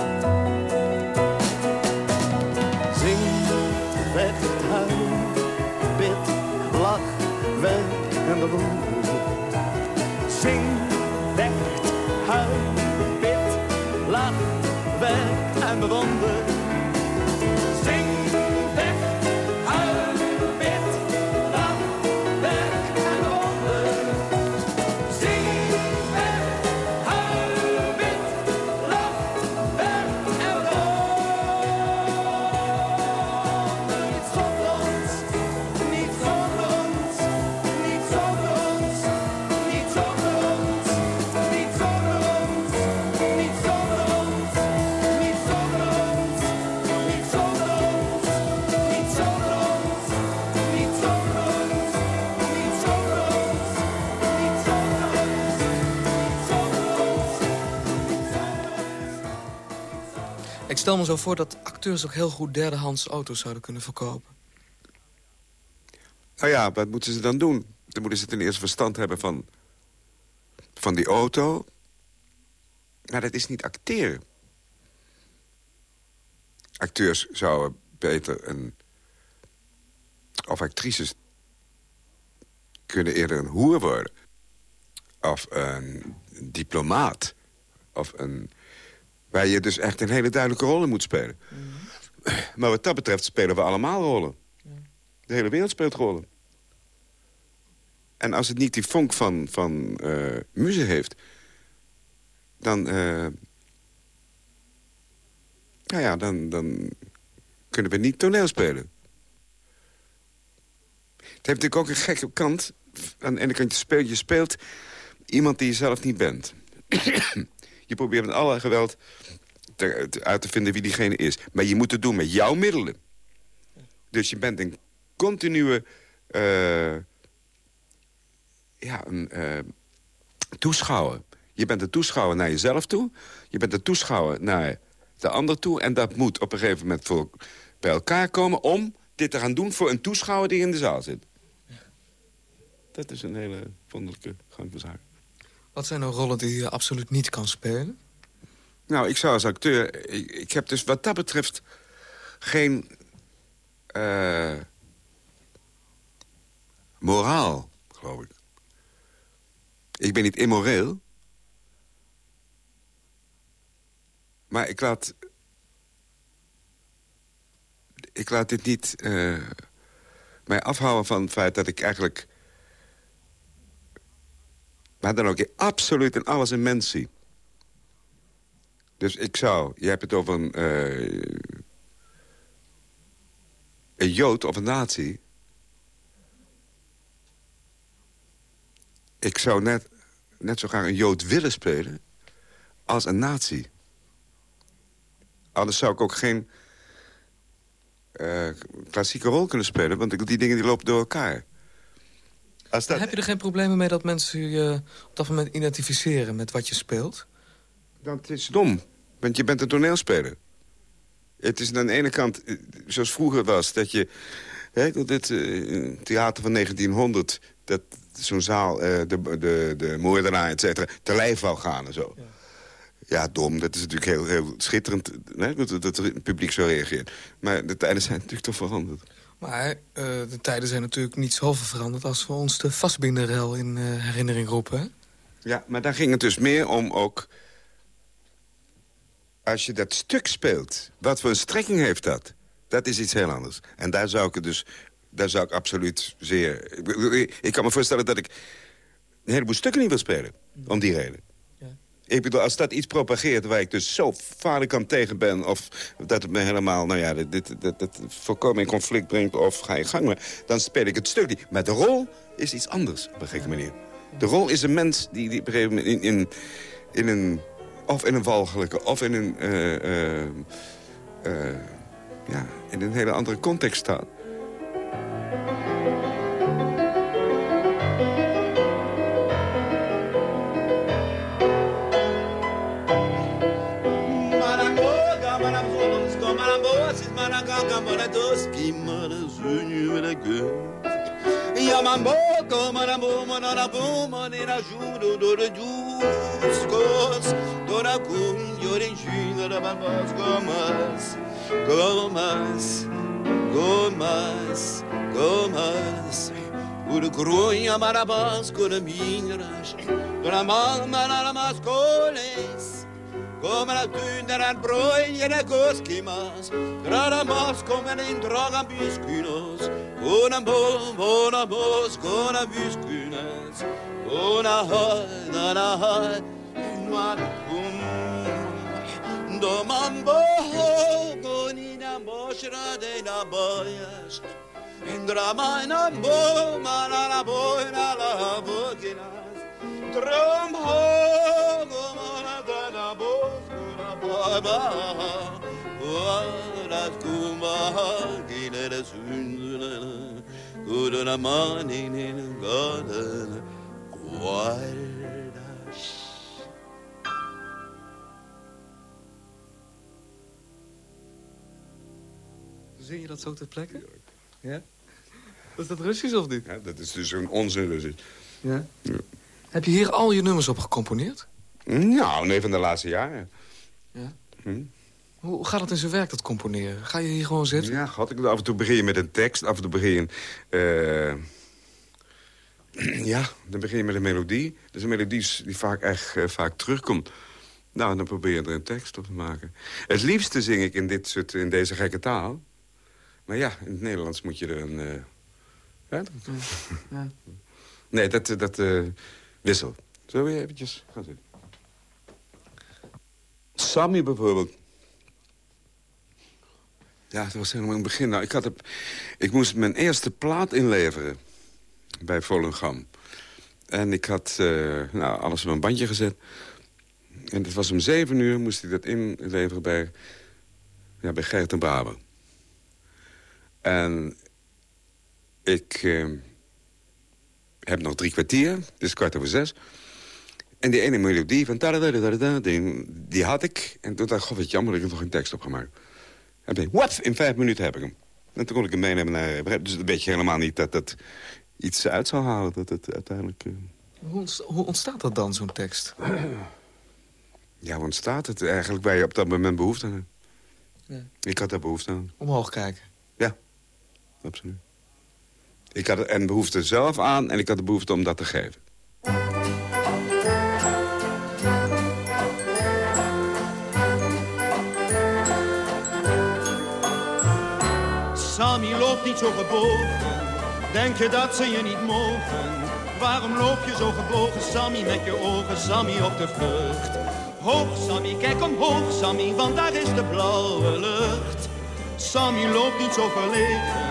Stel me zo voor dat acteurs ook heel goed derdehands auto's zouden kunnen verkopen. Nou ja, wat moeten ze dan doen? Dan moeten ze ten eerste verstand hebben van, van die auto. Maar dat is niet acteren. Acteurs zouden beter een... Of actrices kunnen eerder een hoer worden. Of een diplomaat. Of een... Waar je dus echt een hele duidelijke rol in moet spelen. Maar wat dat betreft spelen we allemaal rollen. De hele wereld speelt rollen. En als het niet die vonk van, van uh, heeft... dan... Uh, nou ja, dan, dan kunnen we niet toneel spelen. Het heeft natuurlijk ook een gekke kant. Aan de ene kant, je speelt, je speelt iemand die je zelf niet bent. Je probeert met alle geweld te, uit te vinden wie diegene is. Maar je moet het doen met jouw middelen. Dus je bent een continue... Uh, ja, een uh, toeschouwer. Je bent een toeschouwer naar jezelf toe. Je bent een toeschouwer naar de ander toe. En dat moet op een gegeven moment voor, bij elkaar komen... om dit te gaan doen voor een toeschouwer die in de zaal zit. Dat is een hele wonderlijke gang van zaken. Wat zijn nou rollen die je absoluut niet kan spelen? Nou, ik zou als acteur... Ik, heb dus wat dat betreft geen... Uh, moraal, geloof ik. Ik ben niet immoreel. Maar ik laat... Ik laat dit niet uh, mij afhouden van het feit dat ik eigenlijk... Maar dan ook absoluut in alles een mens zie. Dus ik zou... Je hebt het over een... Uh, een Jood of een nazi. Ik zou net, net zo graag een Jood willen spelen... als een nazi. Anders zou ik ook geen uh, klassieke rol kunnen spelen... want die dingen die lopen door elkaar. Als dat... Heb je er geen problemen mee dat mensen je op dat moment identificeren met wat je speelt? Dat is dom, want je bent een toneelspeler. Het is aan de ene kant, eh, zoals vroeger was, dat je... Hè, dit uh, theater van 1900, dat zo'n zaal, uh, de, de, de moordenaar, et cetera, te lijf wou gaan en zo. Ja. ja. dom, dat is natuurlijk heel, heel schitterend hè, dat, dat het publiek zo reageert. Maar de tijden zijn natuurlijk toch veranderd. Maar uh, de tijden zijn natuurlijk niet zoveel veranderd... als we ons de vastbinderel in uh, herinnering roepen. Ja, maar daar ging het dus meer om ook... als je dat stuk speelt, wat voor een strekking heeft dat? Dat is iets heel anders. En daar zou ik het dus... Daar zou ik absoluut zeer... Ik, ik kan me voorstellen dat ik een heleboel stukken niet wil spelen. Om die reden. Ik bedoel, als dat iets propageert waar ik dus zo valikant tegen ben... of dat het me helemaal, nou ja, dit, dit, volkomen in conflict brengt... of ga je gang dan speel ik het stuk. Maar de rol is iets anders, op een gekke manier. De rol is een mens die, die op een gegeven moment in, in, in een... of in een walgelijke, of in een... Uh, uh, uh, ja, in een hele andere context staat. Moradoski, Morazunho, Elegante. Yamamboco, Marambo, Manarabu, Manera Juro, Dora Juscos, Dora Cun, Yorenjina, Rababas, Gomas, Gomas, Gomas, Gomas. Urucrunha, Marabas, Coraminhas, Dora Mama, Naramas, Coles. come la tunda al broglie de coschimas, dradamas come in droga biscuinos, una bom, una bos, con a biscuinas, una ha, una ha, una bum, doman boho, gonina moshra de la boyas, indra maina bom, la la boina la boquina, Kuduna maninin gadın Guardas Zing je dat zo ter plekke? Ja? Is dat Russisch of niet? Ja, dat is dus een onzin Russisch. Ja. Heb je hier al je nummers op gecomponeerd? Nou, nee, van de laatste jaren. Ja. Hm? Hoe gaat het in zijn werk, dat componeren? Ga je hier gewoon zitten? Ja, god, ik, af en toe begin je met een tekst, af en toe begin je... eh, <clears throat> ja, dan begin je met een melodie. Dus een melodie die vaak, echt, eh, vaak terugkomt. Nou, dan probeer je er een tekst op te maken. Het liefste zing ik in, dit soort, in deze gekke taal. Maar ja, in het Nederlands moet je er een... eh, ja, dat- Ja. <laughs> Nee, dat, dat wisselt. Zullen we eventjes gaan zitten? Sammy bijvoorbeeld. Ja, dat was helemaal in het begin. Nou, ik, had het, ik moest mijn eerste plaat inleveren bij Volendam. En ik had eh, nou, alles op een bandje gezet. En het was om zeven uur moest ik dat inleveren bij, ja, bij Gert en Braber. En ik eh, heb nog drie kwartier, het is kwart over zes. En die ene melodie van... Die, die had ik. En toen dacht ik, god, wat jammer dat ik er nog geen tekst op gemaakt. En toen, wat? In vijf minuten heb ik hem. En toen kon ik hem meenemen naar... Dus weet je helemaal niet dat dat iets uit zal halen. Dat het uiteindelijk... eh, hoe ontstaat dat dan, zo'n tekst? <clears throat> Ja, hoe ontstaat het eigenlijk waar je op dat moment behoefte aan hebt? Ja. Ik had daar behoefte aan. Omhoog kijken. Ja, absoluut. Ik had er en behoefte zelf aan en ik had de behoefte om dat te geven. Sammy loopt niet zo gebogen, denk je dat ze je niet mogen? Waarom loop je zo gebogen, Sammy, met je ogen, Sammy, op de vlucht? Hoog, Sammy, kijk omhoog, Sammy, want daar is de blauwe lucht. Sammy loopt niet zo verlegen,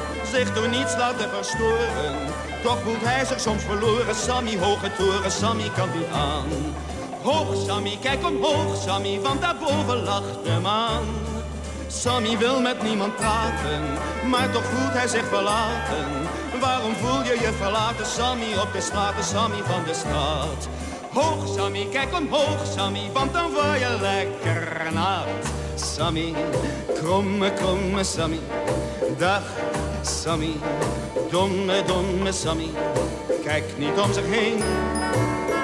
zich door niets laten verstoren. Toch voelt hij zich soms verloren, Sammy, hoge toren, Sammy kan niet aan. Hoog Sammy, kijk omhoog Sammy, want daarboven lacht de maan. Sammy wil met niemand praten, maar toch voelt hij zich verlaten. Waarom voel je je verlaten, Sammy, op de straten, Sammy van de stad? Hoog Sammy, kijk omhoog Sammy, want dan word je lekker nat. Sammy, kromme, kromme Sammy, dag Sammy, domme, domme Sammy. Kijk niet om zich heen,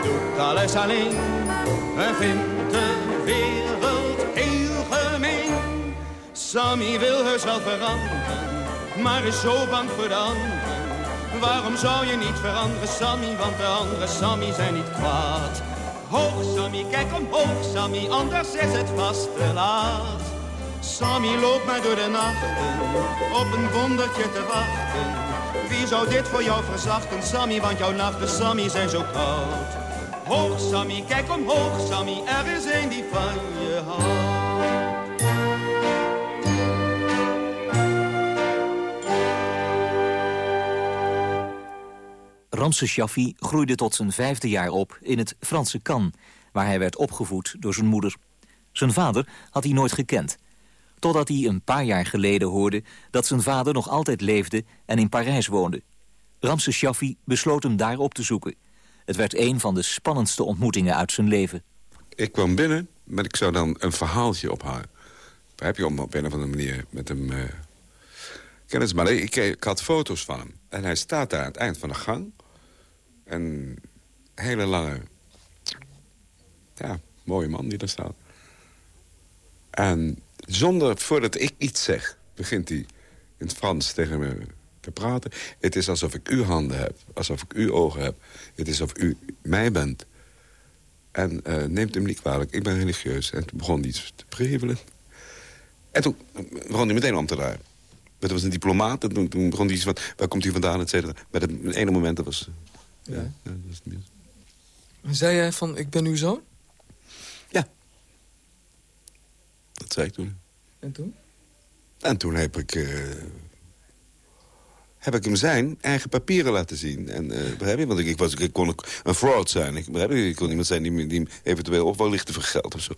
doet alles alleen en vindt de wereld heel gemeen. Sammy wil heus veranderen, maar is zo bang voor de anderen. Waarom zou je niet veranderen, Sammy, want de andere Sammy zijn niet kwaad. Hoog Sammy, kijk omhoog Sammy, anders is het vast te laat. Sammy loopt maar door de nachten, op een wondertje te wachten. Wie zou dit voor jou verzachten, Sammy, want jouw nachten, Sammy, zijn zo koud. Hoog Sammy, kijk omhoog Sammy, er is een die van je houdt. Ramses Shaffi groeide tot zijn vijfde jaar op in het Franse Cannes... waar hij werd opgevoed door zijn moeder. Zijn vader had hij nooit gekend. Totdat hij een paar jaar geleden hoorde dat zijn vader nog altijd leefde en in Parijs woonde. Ramses Shaffi besloot hem daar op te zoeken. Het werd een van de spannendste ontmoetingen uit zijn leven. Ik kwam binnen, maar ik zou dan een verhaaltje ophalen. Heb je op een of andere manier met hem eh kennis. Maar ik, ik had foto's van hem. En hij staat daar aan het eind van de gang. Een hele lange, ja, mooie man die daar staat. En zonder, voordat ik iets zeg, begint hij in het Frans tegen me te praten. Het is alsof ik uw handen heb, alsof ik uw ogen heb. Het is alsof u mij bent. En eh, neemt hem niet kwalijk, ik ben religieus. En toen begon hij iets te prevelen. En toen begon hij meteen om te draaien. Dat was een diplomaat. En toen, toen begon hij iets van, waar komt hij vandaan, et cetera. Maar dat het ene moment, dat was... Ja, ja, dat was het Zei jij van, ik ben uw zoon? Dat zei ik toen. En toen? En toen heb ik, eh, heb ik hem zijn eigen papieren laten zien. En, uh, begrijp je? Want ik, ik, was, ik kon een fraud zijn. Ik, begrijp je? ik kon iemand zijn die, die eventueel of wel lichten voor geld of zo.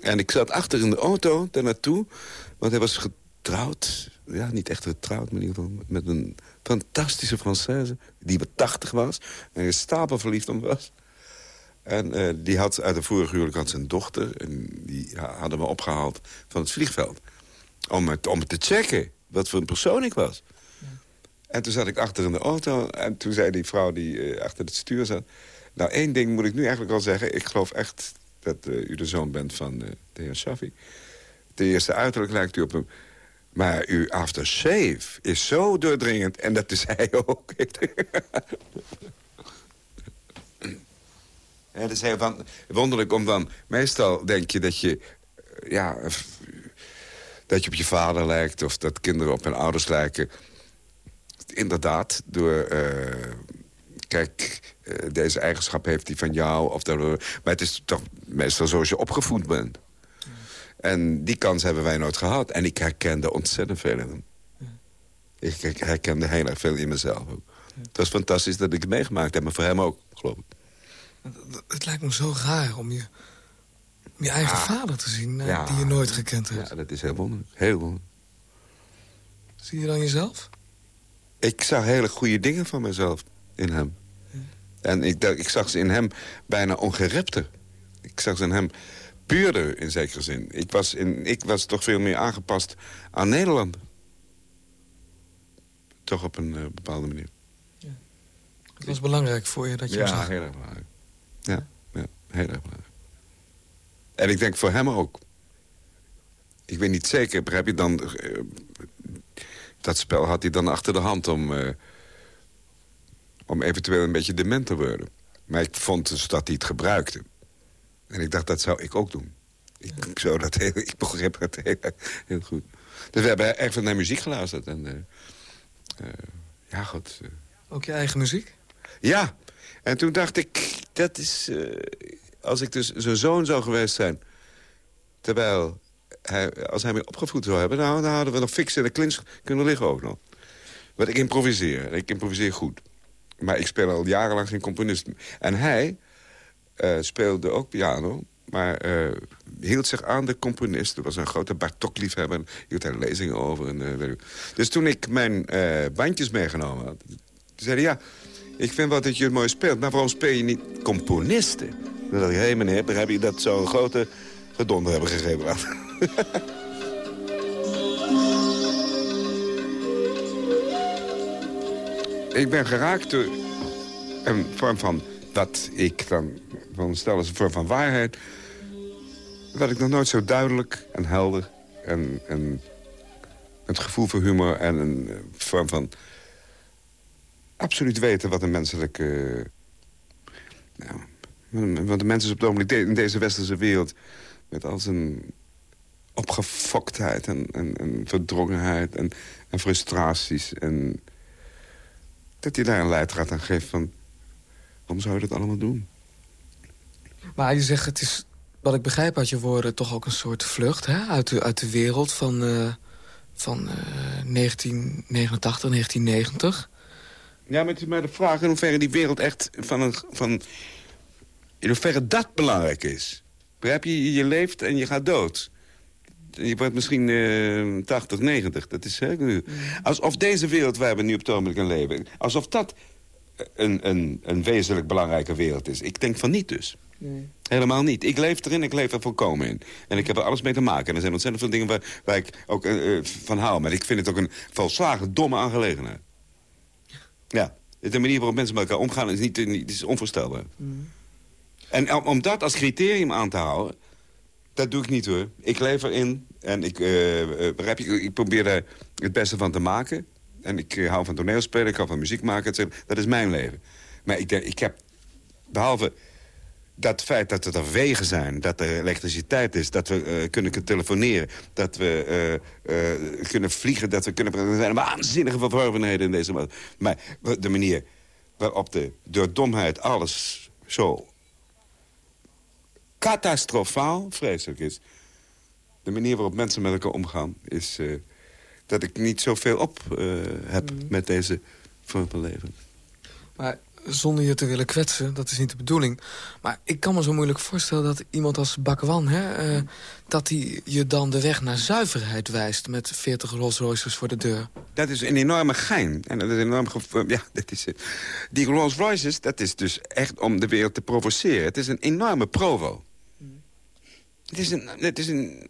En ik zat achter in de auto daar naartoe. Want hij was getrouwd. Ja, niet echt getrouwd, maar in ieder geval met een fantastische Française. Die wat 80 was. En een stapel verliefd op was. En uh, die had uit de vorige huwelijk had zijn dochter. En die hadden me opgehaald van het vliegveld. Om het, om te checken wat voor een persoon ik was. Ja. En toen zat ik achter in de auto. En toen zei die vrouw die uh, achter het stuur zat... Nou, één ding moet ik nu eigenlijk wel zeggen. Ik geloof echt dat uh, u de zoon bent van de heer Shaffi. Ten eerste uiterlijk lijkt u op hem. Maar uw aftershave is zo doordringend. En dat is hij <laughs> ook. Dat is heel van, wonderlijk om dan... Meestal denk je dat je... eh, Ja, dat je op je vader lijkt... of dat kinderen op hun ouders lijken. Inderdaad, door... eh, kijk, eh, deze eigenschap heeft hij van jou. Of daardoor, maar het is toch meestal zoals je opgevoed bent. En die kans hebben wij nooit gehad. En ik herkende ontzettend veel in hem. Ik ik herkende heel erg veel in mezelf ook. Het was fantastisch dat ik het meegemaakt heb, maar voor hem ook, geloof ik. Het lijkt me zo raar om je, je eigen Ah. vader te zien... eh, Ja. die je nooit gekend hebt. Ja, dat is heel wonderlijk. Heel wonderlijk. Zie je dan jezelf? Ik zag hele goede dingen van mezelf in hem. En ik, ik zag ze in hem bijna ongerepter. Ik zag ze in hem puurder, in zekere zin. Ik was, in, ik was toch veel meer aangepast aan Nederland. Toch op een eh, bepaalde manier. Het was belangrijk voor je dat je hem Ja, zag. heel erg belangrijk. Ja, ja, heel erg belangrijk. En ik denk voor hem ook. Ik weet niet zeker, begrijp je dan... eh, dat spel had hij dan achter de hand om... eh, om eventueel een beetje dement te worden. Maar ik vond dus dat hij het gebruikte. En ik dacht, dat zou ik ook doen. Ik, zou dat heel, ik begreep dat heel, heel goed. Dus we hebben echt van naar muziek geluisterd. En, eh, ja, goed... Ook je eigen muziek? ja, en toen dacht ik, dat is... eh, als ik dus zijn zoon zou geweest zijn... terwijl hij, als hij me opgevoed zou hebben... Nou, dan hadden we nog fix in de klins kunnen liggen ook nog. Want ik improviseer. Ik improviseer goed. Maar ik speel al jarenlang geen componist. En hij eh, speelde ook piano... maar eh, hield zich aan de componist. Er was een grote Bartok-liefhebber. hield hij lezingen over. Dus toen ik mijn bandjes meegenomen had... zei hij, ja, ik vind wel dat je het mooi speelt... maar waarom speel je niet componisten? Dan dacht ik, hé hey, meneer, begrijp je dat zou een grote gedonder hebben gegeven. <laughs> ik ben geraakt door een vorm van wat ik dan van stel als een vorm van waarheid... wat ik nog nooit zo duidelijk en helder en, en het gevoel voor humor en een eh, vorm van absoluut weten wat een menselijke... nou, wat de mensen is op het in deze westerse wereld... met al zijn opgefoktheid en, en, en verdrongenheid en, en frustraties... en dat hij daar een leidraad aan geeft van... waarom zou je dat allemaal doen? Maar je zegt, het is, wat ik begrijp uit je woorden... toch ook een soort vlucht hè? Uit, de, uit de wereld van, eh, van eh, 1989, 1990. Ja, maar het is maar de vraag in hoeverre die wereld echt van een... Van, in hoeverre dat belangrijk is. Begrijp je? Je leeft en je gaat dood. Je wordt misschien eh 80, 90. Dat is hè, nu. Alsof deze wereld waar we nu op het ogenblik in leven... alsof dat een, een, een wezenlijk belangrijke wereld is. Ik denk van niet dus. Helemaal niet. Ik leef erin, ik leef er volkomen in. En ik heb er alles mee te maken. En er zijn ontzettend veel dingen waar, waar ik ook eh, eh, van hou. Maar ik vind het ook een volslagen domme aangelegenheid. Ja, de manier waarop mensen met elkaar omgaan is, niet, niet, is onvoorstelbaar. En om, om dat als criterium aan te houden, dat doe ik niet hoor. Ik leef erin en ik, je, ik probeer er het beste van te maken. En ik eh, hou van toneelspelen, ik hou van muziek maken. Dat is mijn leven. Maar ik, ik heb, behalve dat feit dat er wegen zijn, dat er elektriciteit is... dat we eh, kunnen telefoneren, dat we eh, eh, kunnen vliegen... dat we kunnen... Er zijn waanzinnige verworvenheden in deze wereld. Maar de manier waarop de, door domheid alles zo catastrofaal vreselijk is... de manier waarop mensen met elkaar omgaan... is dat ik niet zoveel op heb Mm. met deze vorm van leven. Maar zonder je te willen kwetsen, dat is niet de bedoeling. Maar ik kan me zo moeilijk voorstellen dat iemand als Bakwan... Hè, eh, dat hij je dan de weg naar zuiverheid wijst... met 40 Rolls Royces voor de deur. Dat is een enorme gein. En dat is een enorm gevo- ja, dat is het. Die Rolls Royces, dat is dus echt om de wereld te provoceren. Het is een enorme provo. Het is een, het is een,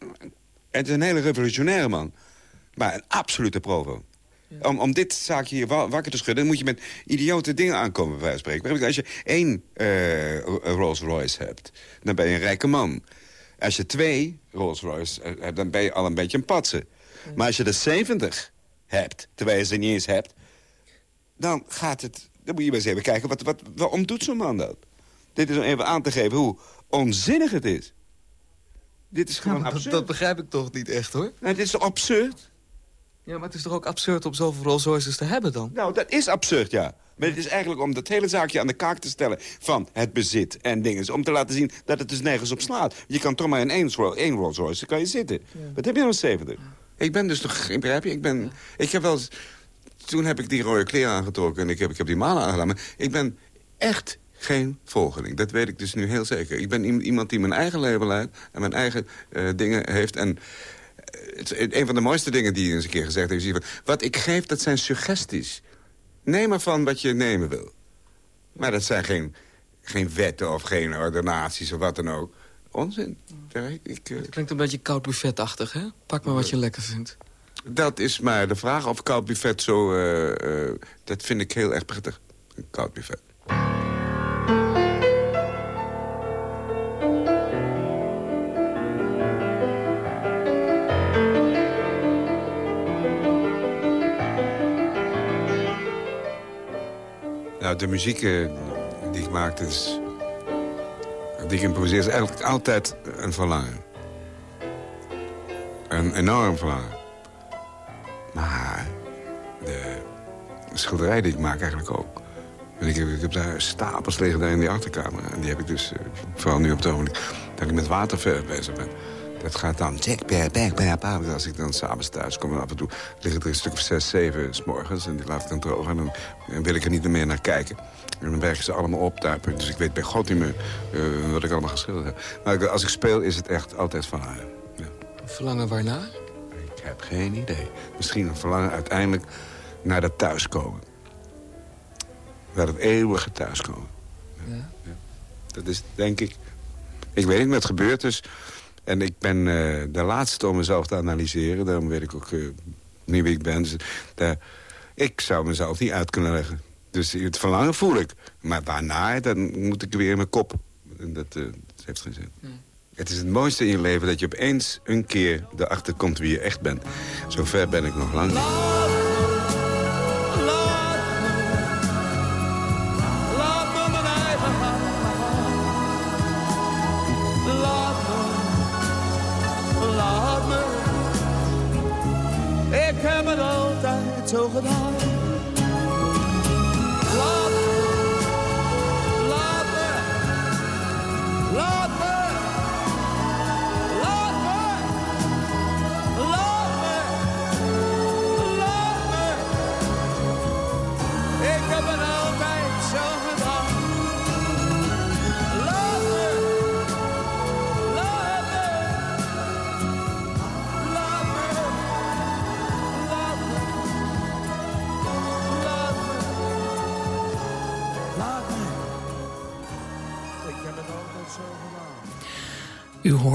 het is een hele revolutionaire man. Maar een absolute provo. Om, om dit zaakje hier wa- wakker te schudden... moet je met idiote dingen aankomen, bij wijze van spreken. Als je één eh, Rolls Royce hebt, dan ben je een rijke man. Als je twee Rolls Royce hebt, dan ben je al een beetje een patser. Maar als je er 70 hebt, terwijl je ze niet eens hebt... dan gaat het... Dan moet je maar eens even kijken, wat, wat, waarom doet zo'n man dat? Dit is om even aan te geven hoe onzinnig het is. Dit is gewoon dat, absurd. dat begrijp ik toch niet echt, hoor. het is toch absurd? Ja, maar het is toch ook absurd om zoveel Rolls Royces te hebben dan? Nou, dat is absurd, ja. Maar het is eigenlijk om dat hele zaakje aan de kaak te stellen... van het bezit en dingen. Om te laten zien dat het dus nergens op slaat. Je kan toch maar in één, één Rolls Royce, kan je zitten. Wat heb je nou 70? Ik ben dus toch... Begrijp je? Ik ben... Ik heb wel eens... Toen heb ik die rode kleren aangetrokken en ik heb, ik heb die malen aangedaan. Maar ik ben echt geen volgeling. Dat weet ik dus nu heel zeker. Ik ben iem- iemand die mijn eigen leven leidt en mijn eigen eh, dingen heeft. En het, een van de mooiste dingen die hij eens een keer gezegd heeft... is van, wat ik geef, dat zijn suggesties. Neem ervan wat je nemen wil. Maar dat zijn geen, geen wetten of geen ordinaties of wat dan ook. Onzin. Ik, eh, Het klinkt een beetje koud buffetachtig, hè? Pak maar wat je lekker vindt. dat is maar de vraag of koud buffet zo... eh, eh, dat vind ik heel erg prettig. Een koud buffet. De muziek eh, die ik maak, is, die ik improviseer, is eigenlijk altijd een verlangen. Een enorm verlangen. Maar de schilderij die ik maak eigenlijk ook. Ik, heb, ik heb daar stapels liggen daar in die achterkamer. En die heb ik dus, eh, vooral nu op het ogenblik, dat ik met waterverf bezig ben. Dat gaat dan... bang, bang, bang. Als ik dan s'avonds thuis kom en af en toe liggen er een stuk of zes, zeven s morgens. En die laat ik dan drogen. En dan, dan wil ik er niet meer naar kijken. En dan bergen ze allemaal op daar. Dus ik weet bij God niet meer eh, wat ik allemaal geschilderd heb. Maar als ik speel is het echt altijd van haar. Ja. Verlangen waarnaar? Ik heb geen idee. Misschien een verlangen uiteindelijk naar dat thuiskomen. Naar het eeuwige thuiskomen. Ja. Ja. Dat is, denk ik... Ik weet niet wat gebeurd is. En ik ben eh, de laatste om mezelf te analyseren. Daarom weet ik ook eh, niet wie ik ben. Dus, daar- ik zou mezelf niet uit kunnen leggen. Dus het verlangen voel ik. Maar waarna, dan moet ik weer in mijn kop. En dat, eh, dat heeft geen zin. Het is het mooiste in je leven dat je opeens een keer erachter komt wie je echt bent. Zover ben ik nog lang niet.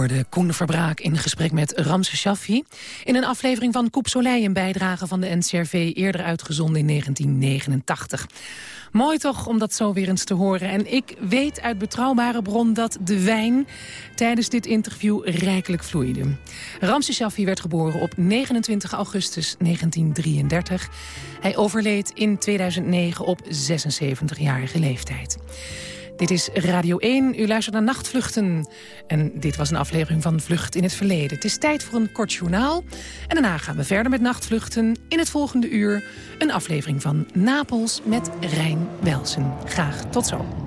Hoorde Koen Verbraak in gesprek met Ramse Shaffi... in een aflevering van Koep Soleil, een bijdrage van de NCRV... eerder uitgezonden in 1989. Mooi toch om dat zo weer eens te horen. En ik weet uit betrouwbare bron dat de wijn tijdens dit interview rijkelijk vloeide. Ramse Shaffi werd geboren op 29 augustus 1933. Hij overleed in 2009 op 76-jarige leeftijd. Dit is Radio 1, u luistert naar Nachtvluchten. En dit was een aflevering van Vlucht in het Verleden. Het is tijd voor een kort journaal. En daarna gaan we verder met Nachtvluchten. In het volgende uur een aflevering van Napels met Rijn Welsen. Graag tot zo.